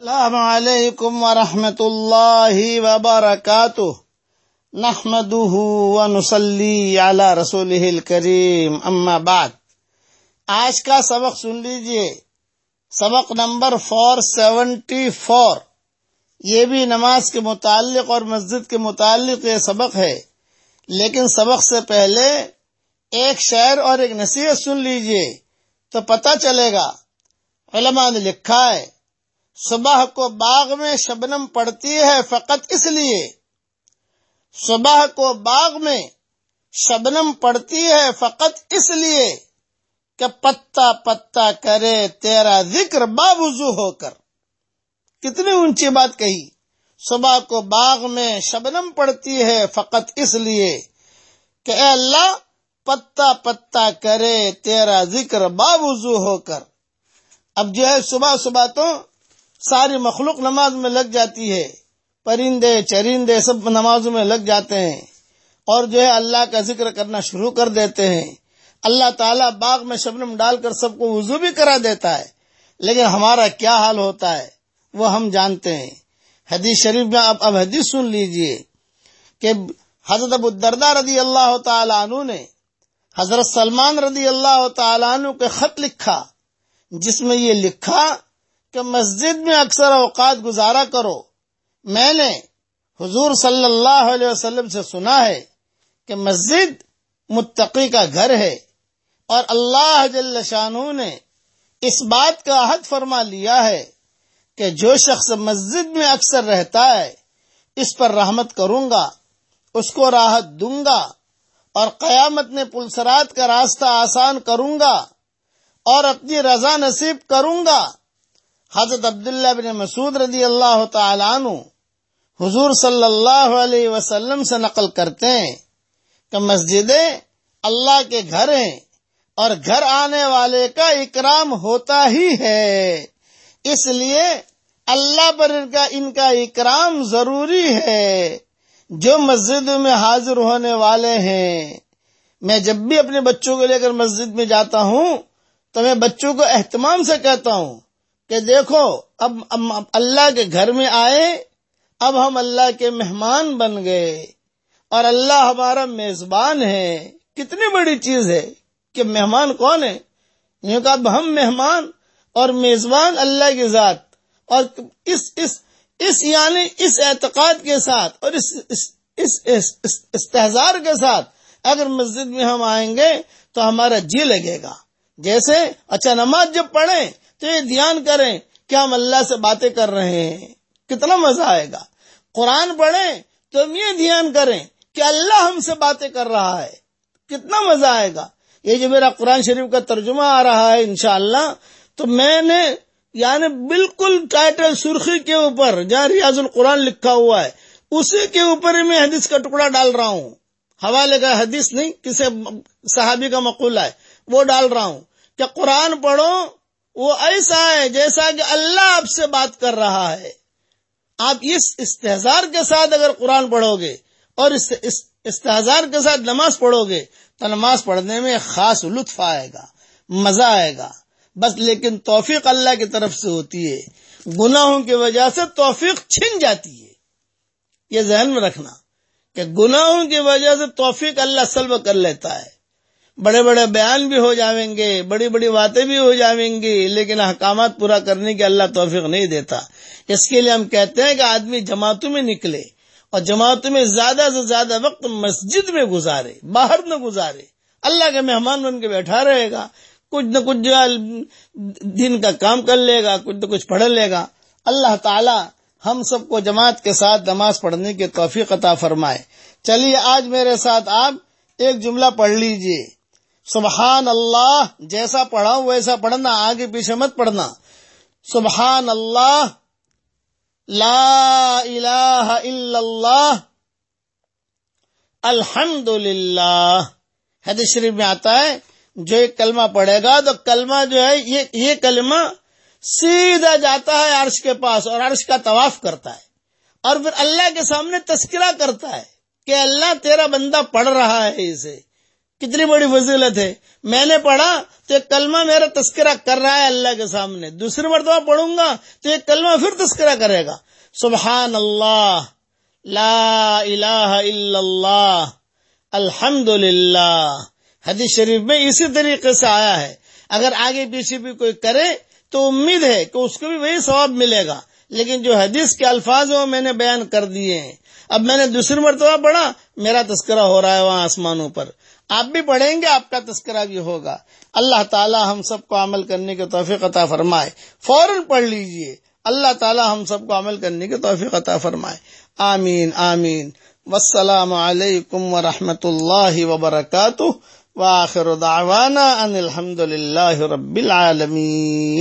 السلام علیکم ورحمۃ اللہ وبرکاتہ۔ نحمده ونصلي على رسوله الكريم اما بعد۔ آج کا سبق سن لیجیے۔ سبق نمبر فور سیونٹی فور یہ بھی نماز کے متعلق اور مسجد کے متعلق یہ سبق ہے۔ لیکن سبق سے پہلے ایک شعر اور ایک نصیحت سن لیجیے تو پتہ چلے گا۔ علماء نے لکھا ہے۔ صبح کو باغ میں شبنم پڑتی ہے فقط اس لیے۔ صبح کو باغ میں شبنم پڑتی ہے فقط اس لیے کہ پتا پتا کرے تیرا ذکر بابوزو ہو کر۔ کتنی اونچی بات کہی۔ صبح کو باغ میں شبنم پڑتی ہے فقط اس لیے کہ اے اللہ، پتا پتا کرے تیرا ذکر بابوزو ہو کر۔ اب جو ہے صبح صبح تو ساری مخلوق نماز میں لگ جاتی ہے۔ پرندے، چرندے سب نمازوں میں لگ جاتے ہیں۔ اور جو ہے اللہ کا ذکر کرنا شروع کر دیتے ہیں۔ اللہ تعالیٰ باغ میں شبنم ڈال کر سب کو وضو بھی کرا دیتا ہے۔ لیکن ہمارا کیا حال ہوتا ہے؟ وہ ہم جانتے ہیں۔ حدیث شریف میں اب اب حدیث سن لیجیے کہ حضرت ابو الدرداء رضی اللہ تعالیٰ عنہ نے حضرت سلمان رضی اللہ تعالیٰ عنہ کے خط لکھا، جس میں یہ لکھا کہ مسجد میں اکثر اوقات گزارا کرو۔ میں نے حضور صلی اللہ علیہ وسلم سے سنا ہے کہ مسجد متقی کا گھر ہے اور اللہ جل شانو نے اس بات کا عہد فرما لیا ہے کہ جو شخص مسجد میں اکثر رہتا ہے، اس پر رحمت کروں گا، اس کو راحت دوں گا اور قیامت میں پلسرات کا راستہ آسان کروں گا اور اپنی رضا نصیب کروں گا۔ حضرت عبداللہ بن مسعود رضی اللہ تعالیٰ عنہ حضور صلی اللہ علیہ وسلم سے نقل کرتے ہیں کہ مسجدیں اللہ کے گھر ہیں اور گھر آنے والے کا اکرام ہوتا ہی ہے۔ اس لیے اللہ پر ان کا ان کا اکرام ضروری ہے۔ جو مسجد میں حاضر ہونے والے ہیں۔ میں جب بھی اپنے بچوں کو لے کر مسجد میں جاتا ہوں تو میں بچوں کو اہتمام سے کہتا ہوں۔ کہ دیکھو، اب اللہ کے گھر میں آئے، اب ہم اللہ کے مہمان بن گئے، اور اللہ ہمارا میزبان ہے۔ کتنی بڑی چیز ہے کہ مہمان کون ہے؟ یوں کہ اب ہم مہمان اور میزبان اللہ کی ذات، اور اس اس اس یعنی اس اعتقاد کے ساتھ اور اس اس اس استحزار کے ساتھ اگر مسجد میں ہم آئیں گے تو ہمارا جی لگے گا۔ جیسے اچھا نماز جب پڑھیں تو یہ دھیان کریں کہ ہم اللہ سے باتیں کر رہے ہیں۔ کتنا مزہ آئے گا۔ قرآن پڑھیں تو ہم یہ دھیان کریں کہ اللہ ہم سے باتیں کر رہا ہے۔ کتنا مزہ آئے گا۔ یہ جو میرا قرآن شریف کا ترجمہ آ رہا ہے، انشاءاللہ، تو میں نے یعنی بالکل ٹائٹل سرخی کے اوپر، جہاں ریاض القرآن لکھا ہوا ہے، اسی کے اوپر ہی میں حدیث کا ٹکڑا ڈال رہا ہوں۔ حوالے کا حدیث نہیں، کسی صحابی کا مقولہ ہے، وہ ڈال رہا ہوں کہ قرآن پڑھو وہ ایسا ہے جیسا کہ اللہ آپ سے بات کر رہا ہے۔ آپ اس استحزار کے ساتھ اگر قرآن پڑھو گے اور اس استحزار کے ساتھ نماز پڑھو گے تو نماز پڑھنے میں خاص لطف آئے گا، مزہ آئے گا۔ بس لیکن توفیق اللہ کی طرف سے ہوتی ہے۔ گناہوں کی وجہ سے توفیق چھن جاتی ہے۔ یہ ذہن میں رکھنا کہ گناہوں کی وجہ سے توفیق اللہ سلب کر لیتا ہے۔ بڑے بڑے بیان بھی ہو جائیں گے، بڑی بڑی باتیں بھی ہو جائیں گی، لیکن احکامات پورا کرنے کی اللہ توفیق نہیں دیتا۔ اس کے لیے ہم کہتے ہیں کہ آدمی جماعتوں میں نکلے اور جماعتوں میں زیادہ سے زیادہ وقت مسجد میں گزارے، باہر نہ گزارے۔ اللہ کے مہمان بن کے بیٹھا رہے گا، کچھ نہ کچھ دن کا کام کر لے گا، کچھ نہ کچھ پڑھ لے گا۔ اللہ تعالی ہم سب کو جماعت کے ساتھ نماز پڑھنے کی توفیق عطا فرمائے۔ چلیے، آج میرے ساتھ آپ ایک جملہ پڑھ لیجیے۔ سبحان اللہ، جیسا پڑھا ویسا پڑھنا، آگے پیچھے مت پڑھنا۔ سبحان اللہ، لا الہ الا اللہ الحمد للہ حدیث شریف میں آتا ہے، جو ایک کلمہ پڑھے گا، تو کلمہ جو ہے، یہ یہ کلمہ سیدھا جاتا ہے عرش کے پاس اور عرش کا طواف کرتا ہے۔ اور پھر اللہ کے سامنے تذکرہ کرتا ہے کہ اللہ تیرا بندہ پڑھ رہا ہے اسے۔ کتنی بڑی فضیلت ہے۔ میں نے پڑھا تو ایک کلمہ میرا تذکرہ کر رہا ہے اللہ کے سامنے۔ دوسری مرتبہ پڑھوں گا تو ایک کلمہ پھر تذکرہ کرے گا۔ سبحان اللہ لا الہ الا اللہ الحمد للہ حدیث شریف میں اسی طریقے سے آیا ہے۔ اگر آگے پیچھے بھی کوئی کرے تو امید ہے کہ اس کو بھی وہی ثواب ملے گا۔ لیکن جو حدیث کے الفاظ ہیں وہ میں نے بیان کر دیے ہیں۔ اب میں نے دوسری مرتبہ پڑھا، میرا تذکرہ ہو رہا ہے وہاں آسمانوں پر۔ آپ بھی پڑھیں گے، آپ کا تذکرہ بھی ہوگا۔ اللہ تعالی ہم سب کو عمل کرنے کے توفیق عطا فرمائے۔ فوراً پڑھ لیجیے۔ اللہ تعالی ہم سب کو عمل کرنے کے توفیق عطا فرمائے۔ آمین آمین۔ والسلام علیکم ورحمۃ اللہ وبرکاتہ۔ وآخر دعوانا ان الحمد للہ رب العالمین۔